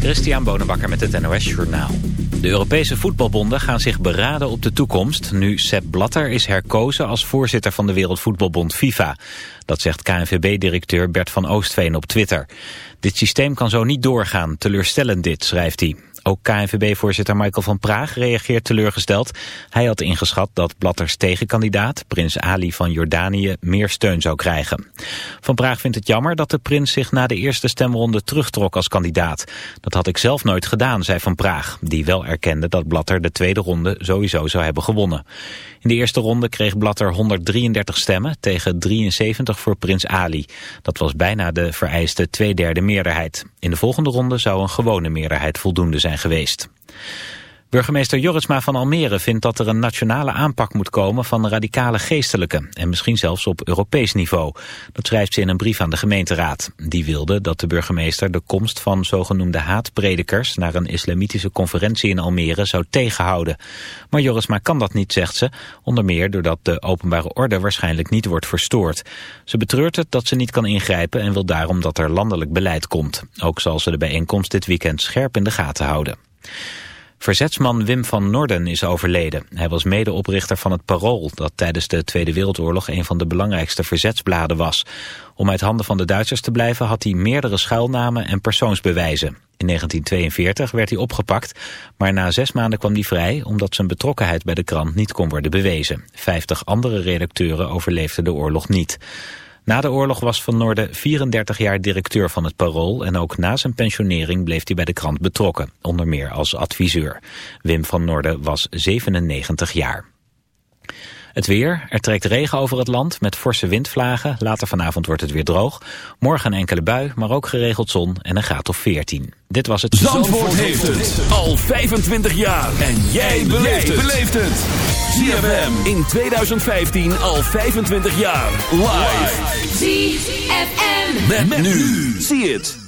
Christian Bonenbakker met het NOS Journaal. De Europese voetbalbonden gaan zich beraden op de toekomst... nu Sepp Blatter is herkozen als voorzitter van de Wereldvoetbalbond FIFA. Dat zegt KNVB-directeur Bert van Oostveen op Twitter. Dit systeem kan zo niet doorgaan, teleurstellend dit, schrijft hij. Ook KNVB-voorzitter Michael van Praag reageert teleurgesteld. Hij had ingeschat dat Blatters tegenkandidaat, prins Ali van Jordanië, meer steun zou krijgen. Van Praag vindt het jammer dat de prins zich na de eerste stemronde terugtrok als kandidaat. Dat had ik zelf nooit gedaan, zei Van Praag, die wel erkende dat Blatter de tweede ronde sowieso zou hebben gewonnen. In de eerste ronde kreeg Blatter 133 stemmen tegen 73 voor prins Ali. Dat was bijna de vereiste tweederde meerderheid. In de volgende ronde zou een gewone meerderheid voldoende zijn geweest. Burgemeester Jorisma van Almere vindt dat er een nationale aanpak moet komen van radicale geestelijken en misschien zelfs op Europees niveau. Dat schrijft ze in een brief aan de gemeenteraad. Die wilde dat de burgemeester de komst van zogenoemde haatpredikers naar een islamitische conferentie in Almere zou tegenhouden. Maar Jorisma kan dat niet, zegt ze, onder meer doordat de openbare orde waarschijnlijk niet wordt verstoord. Ze betreurt het dat ze niet kan ingrijpen en wil daarom dat er landelijk beleid komt. Ook zal ze de bijeenkomst dit weekend scherp in de gaten houden. Verzetsman Wim van Norden is overleden. Hij was medeoprichter van het Parool, dat tijdens de Tweede Wereldoorlog een van de belangrijkste verzetsbladen was. Om uit handen van de Duitsers te blijven had hij meerdere schuilnamen en persoonsbewijzen. In 1942 werd hij opgepakt, maar na zes maanden kwam hij vrij omdat zijn betrokkenheid bij de krant niet kon worden bewezen. Vijftig andere redacteuren overleefden de oorlog niet. Na de oorlog was Van Noorden 34 jaar directeur van het Parool... en ook na zijn pensionering bleef hij bij de krant betrokken, onder meer als adviseur. Wim van Noorden was 97 jaar. Het weer. Er trekt regen over het land met forse windvlagen. Later vanavond wordt het weer droog. Morgen een enkele bui, maar ook geregeld zon en een graad of 14. Dit was het... Zandvoort, heeft het al 25 jaar. En jij beleeft het. ZFM in 2015 al 25 jaar. Live. ZFM. Met, nu. Zie het.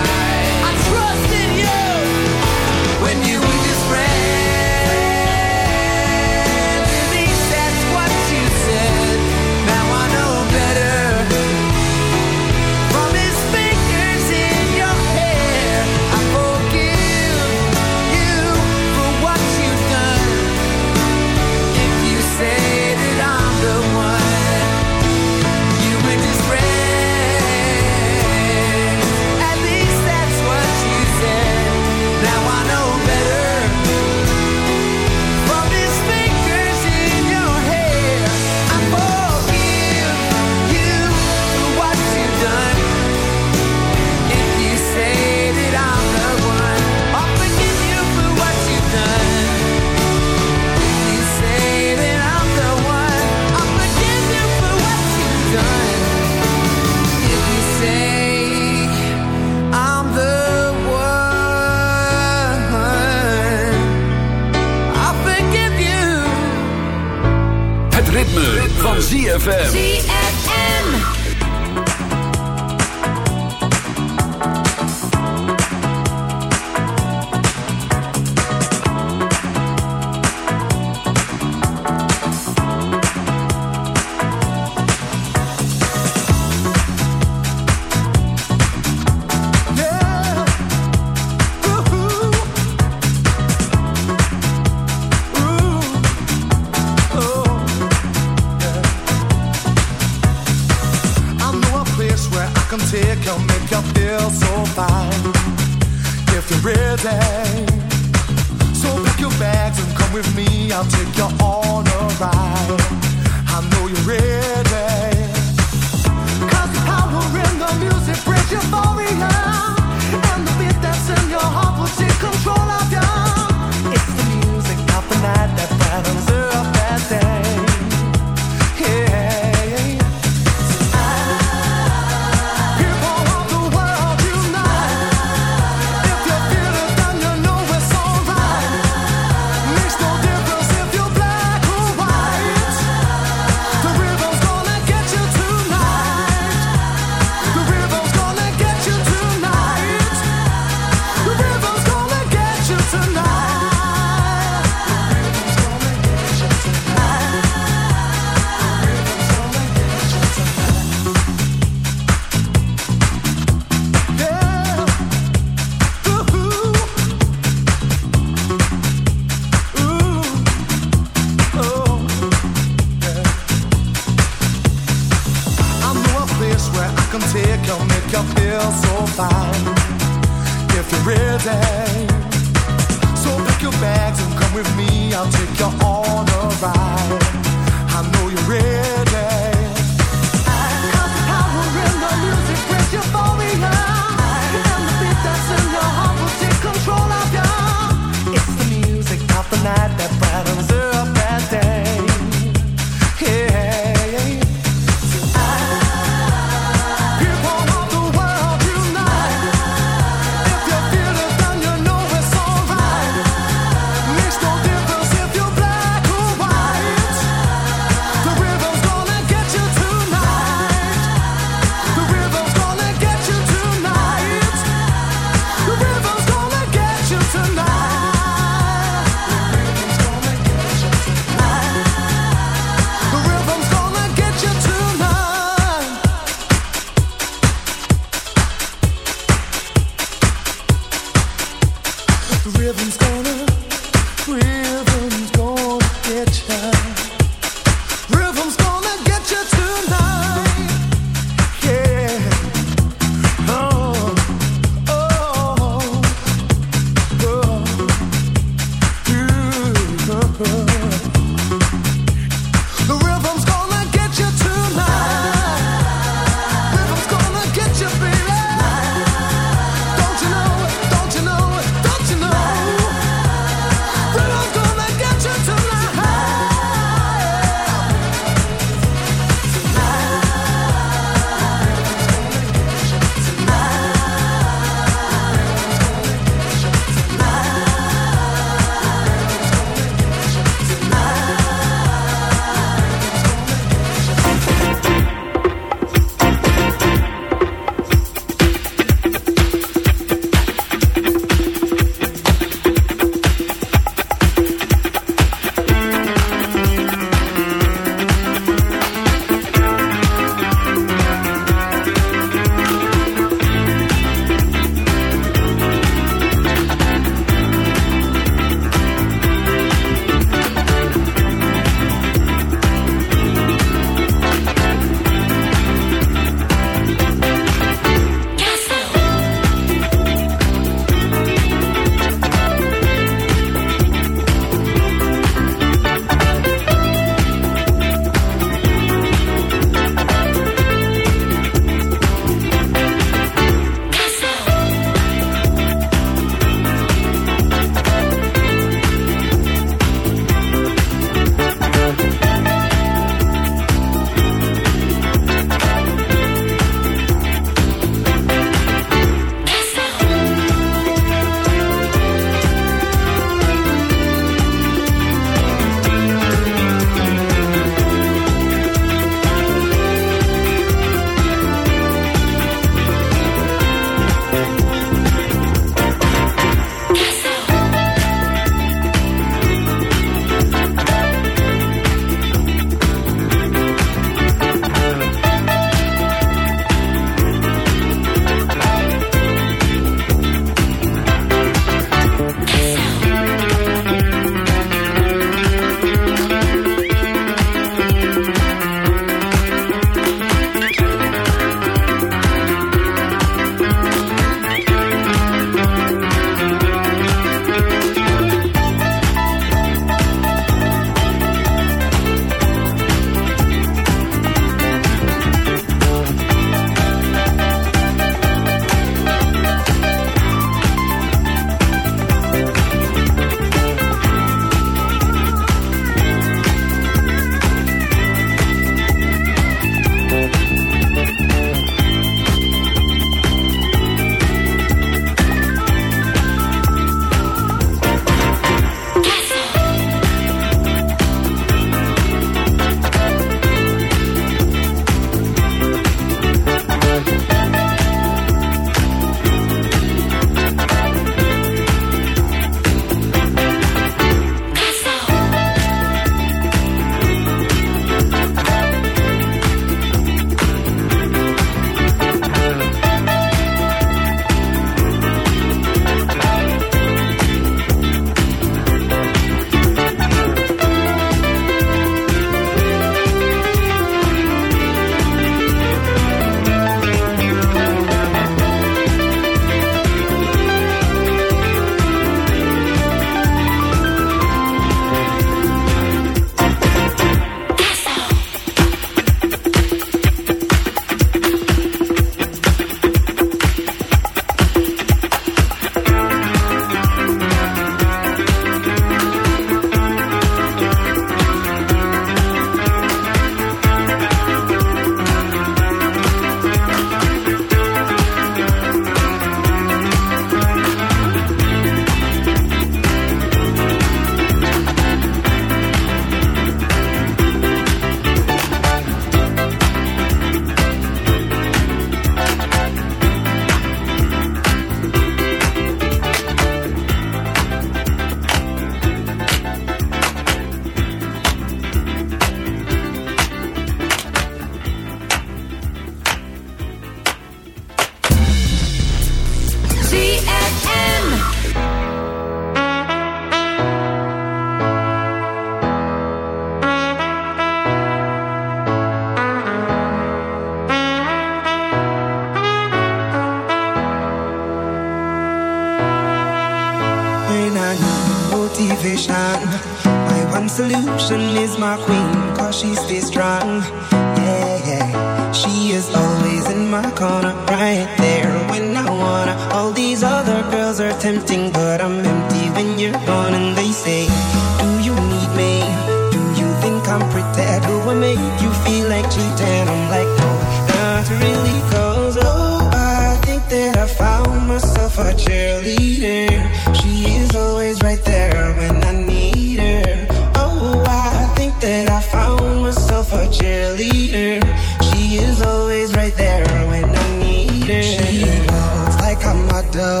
like a model.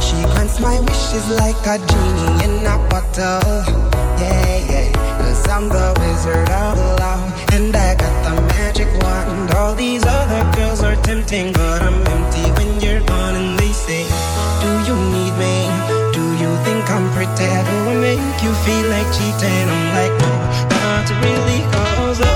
She grants my wishes like a genie in a bottle. Yeah, yeah. Cause I'm the wizard of love. And I got the magic wand. All these other girls are tempting, but I'm empty when you're gone. And they say, Do you need me? Do you think I'm pretend? Do I make you feel like cheating? I'm like, No, not really. Cause uh,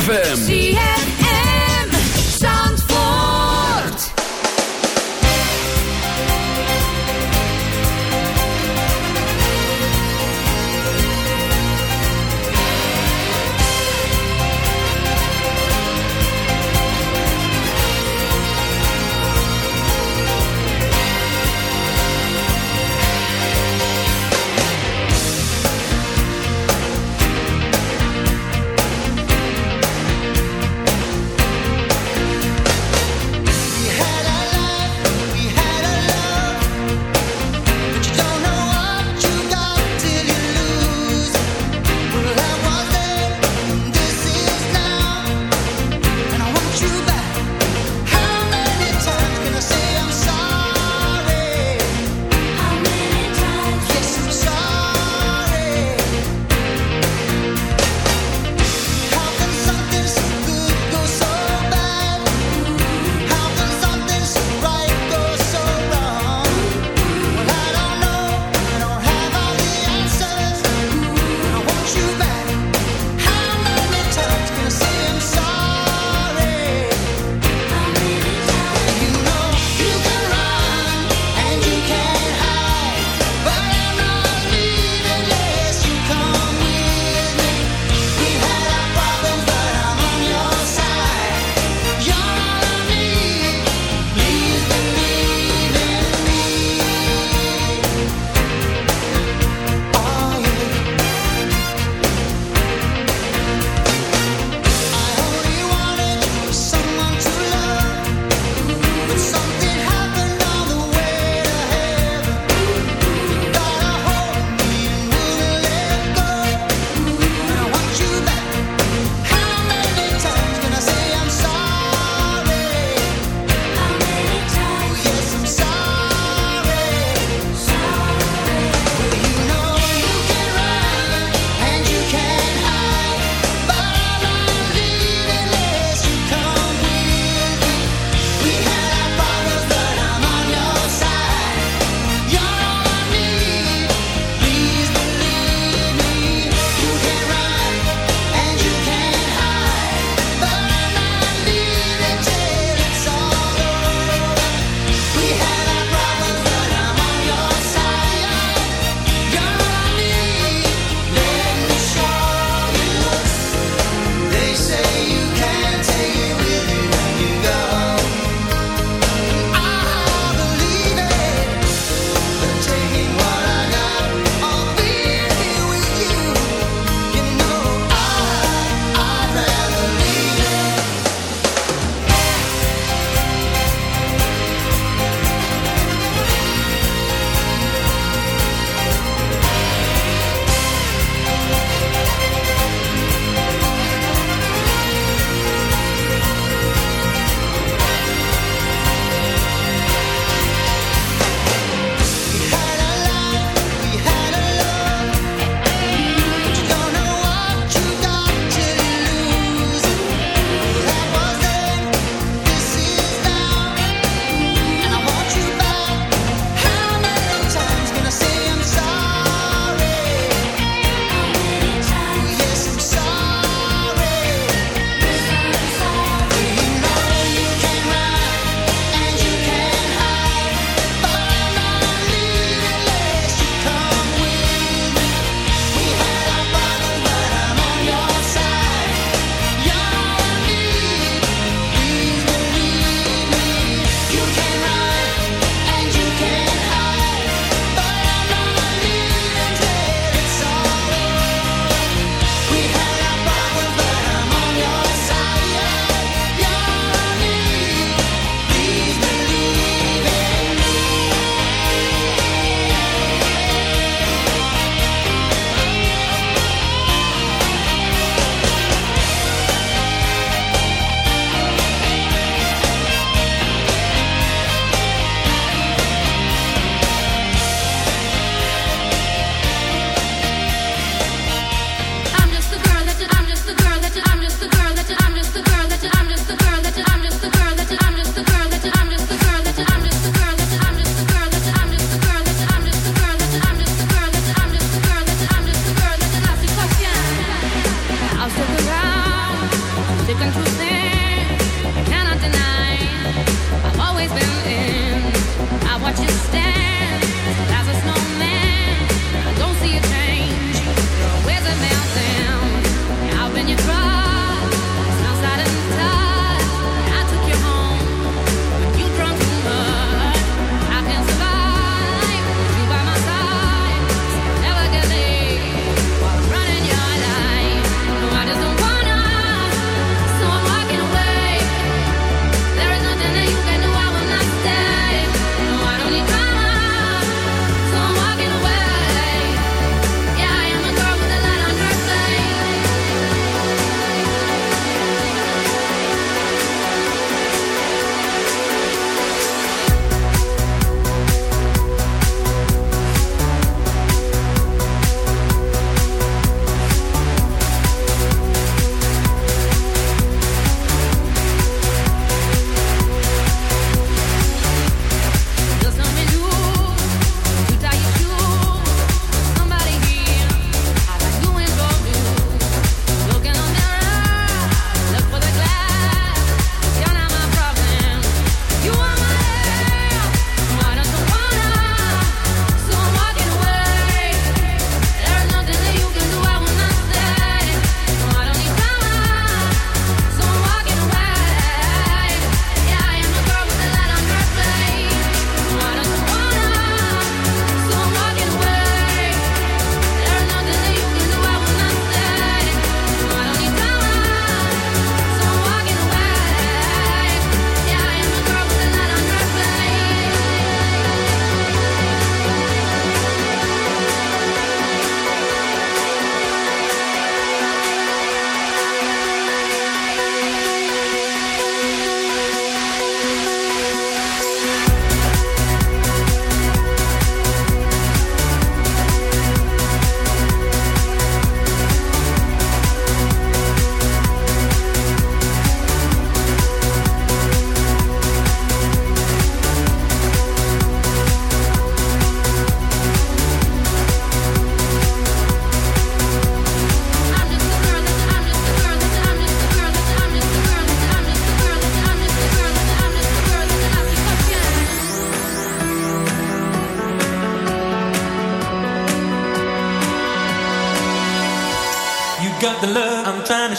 ZFM.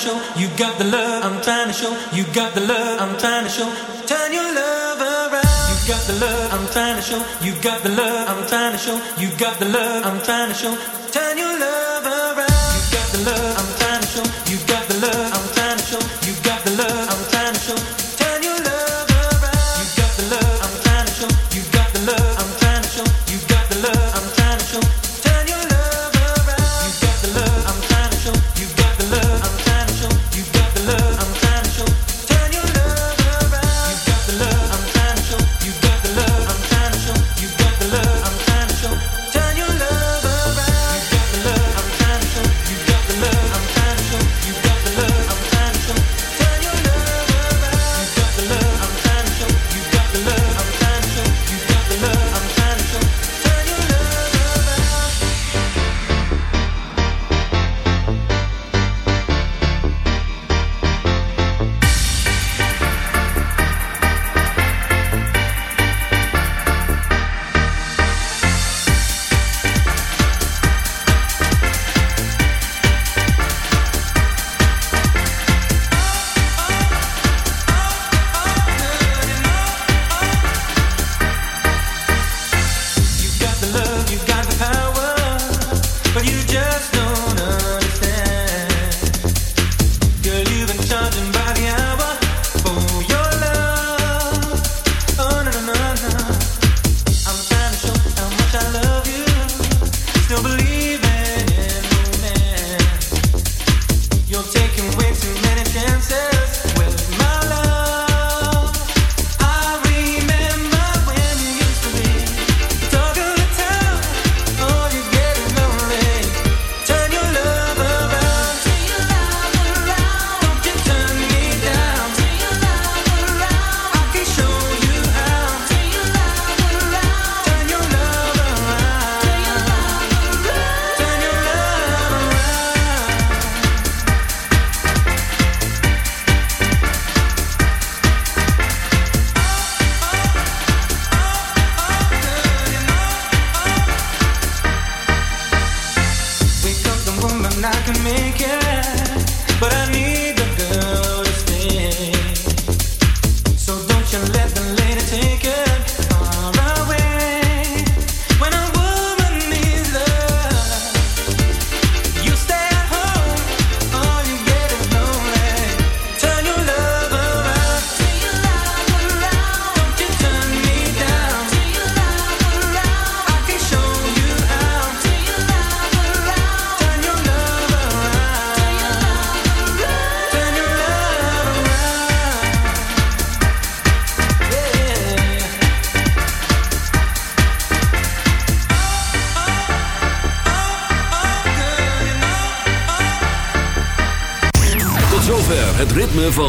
show. You got the love I'm trying to show. You got the love I'm trying to show. Turn your love around. You got the love I'm trying to show. You got the love I'm trying to show. You got the love I'm trying to show.